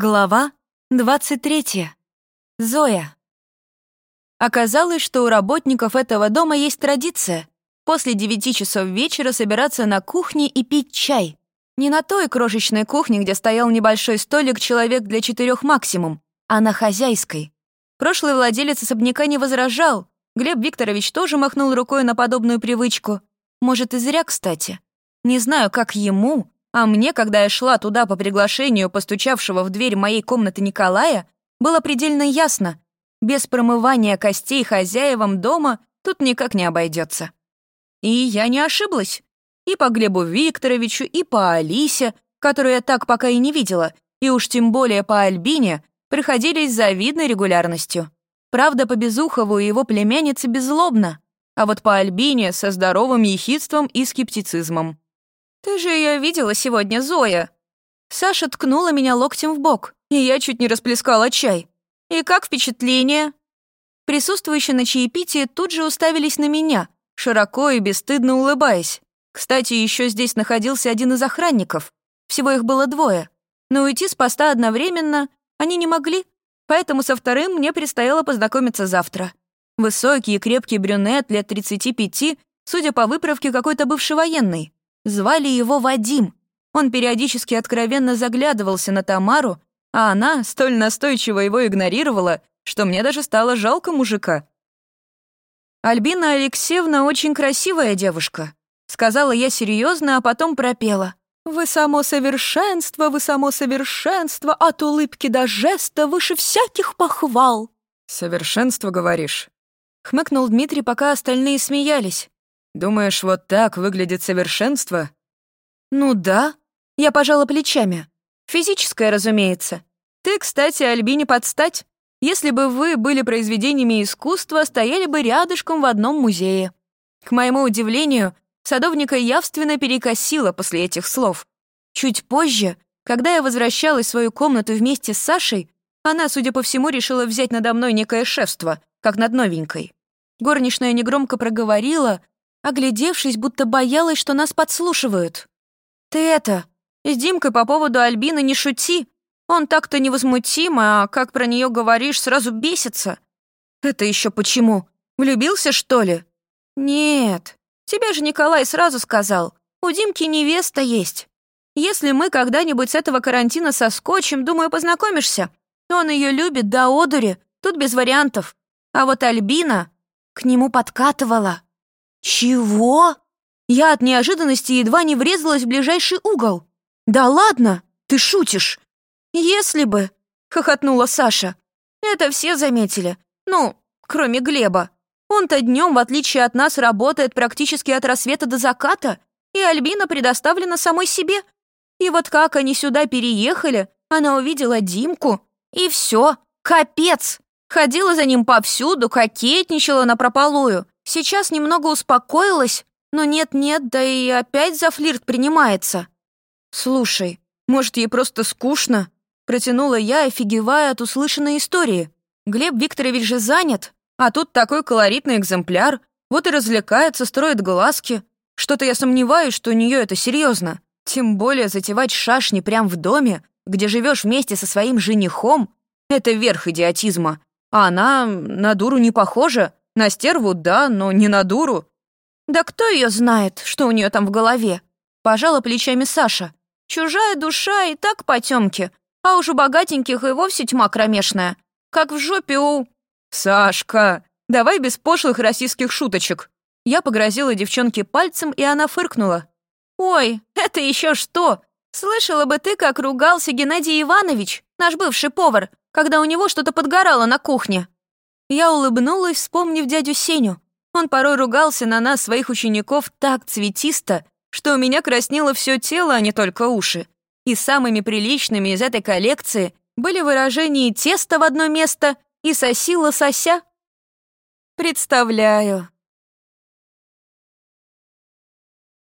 Глава 23. Зоя. Оказалось, что у работников этого дома есть традиция после девяти часов вечера собираться на кухне и пить чай. Не на той крошечной кухне, где стоял небольшой столик человек для четырех максимум, а на хозяйской. Прошлый владелец особняка не возражал. Глеб Викторович тоже махнул рукой на подобную привычку. Может, и зря, кстати. Не знаю, как ему, а мне, когда я шла туда по приглашению постучавшего в дверь моей комнаты Николая, было предельно ясно, без промывания костей хозяевам дома тут никак не обойдется. И я не ошиблась. И по Глебу Викторовичу, и по Алисе, которую я так пока и не видела, и уж тем более по Альбине, приходились завидной регулярностью. Правда, по Безухову и его племяннице беззлобно, а вот по Альбине со здоровым ехидством и скептицизмом. «Ты же ее видела сегодня, Зоя?» Саша ткнула меня локтем в бок, и я чуть не расплескала чай. «И как впечатление?» Присутствующие на чаепитии тут же уставились на меня, широко и бесстыдно улыбаясь. Кстати, еще здесь находился один из охранников. Всего их было двое. Но уйти с поста одновременно они не могли, поэтому со вторым мне предстояло познакомиться завтра. Высокий и крепкий брюнет лет 35, судя по выправке, какой-то бывший военный. Звали его Вадим. Он периодически откровенно заглядывался на Тамару, а она столь настойчиво его игнорировала, что мне даже стало жалко мужика. «Альбина Алексеевна очень красивая девушка», — сказала я серьезно, а потом пропела. «Вы само совершенство, вы само совершенство, от улыбки до жеста выше всяких похвал». «Совершенство, говоришь?» — хмыкнул Дмитрий, пока остальные смеялись. Думаешь, вот так выглядит совершенство? Ну да. Я пожала плечами. Физическое, разумеется. Ты, кстати, Альбине подстать. Если бы вы были произведениями искусства, стояли бы рядышком в одном музее. К моему удивлению, садовника явственно перекосило после этих слов. Чуть позже, когда я возвращалась в свою комнату вместе с Сашей, она, судя по всему, решила взять надо мной некое шефство, как над новенькой. Горничная негромко проговорила, оглядевшись, будто боялась, что нас подслушивают. «Ты это, с Димкой по поводу Альбины не шути. Он так-то невозмутим, а как про нее говоришь, сразу бесится». «Это еще почему? Влюбился, что ли?» «Нет, тебе же Николай сразу сказал. У Димки невеста есть. Если мы когда-нибудь с этого карантина соскочим, думаю, познакомишься. Он ее любит до одури, тут без вариантов. А вот Альбина к нему подкатывала». «Чего?» Я от неожиданности едва не врезалась в ближайший угол. «Да ладно, ты шутишь!» «Если бы!» — хохотнула Саша. «Это все заметили. Ну, кроме Глеба. Он-то днем, в отличие от нас, работает практически от рассвета до заката, и Альбина предоставлена самой себе. И вот как они сюда переехали, она увидела Димку, и все, капец! Ходила за ним повсюду, кокетничала напропалую. Сейчас немного успокоилась, но нет-нет, да и опять за флирт принимается. Слушай, может, ей просто скучно? Протянула я, офигевая от услышанной истории. Глеб Викторович же занят, а тут такой колоритный экземпляр. Вот и развлекается, строит глазки. Что-то я сомневаюсь, что у нее это серьезно. Тем более затевать шашни прямо в доме, где живешь вместе со своим женихом, это верх идиотизма. А она на дуру не похожа. На стерву, да, но не на дуру. Да кто ее знает, что у нее там в голове? Пожала плечами Саша. Чужая душа и так потемки, а уж у богатеньких и вовсе тьма кромешная. Как в жопе у... Сашка, давай без пошлых российских шуточек. Я погрозила девчонке пальцем, и она фыркнула. «Ой, это еще что? Слышала бы ты, как ругался Геннадий Иванович, наш бывший повар, когда у него что-то подгорало на кухне». Я улыбнулась, вспомнив дядю Сеню. Он порой ругался на нас, своих учеников, так цветисто, что у меня краснело все тело, а не только уши. И самыми приличными из этой коллекции были выражения «тесто в одно место» и «соси лосося». Представляю,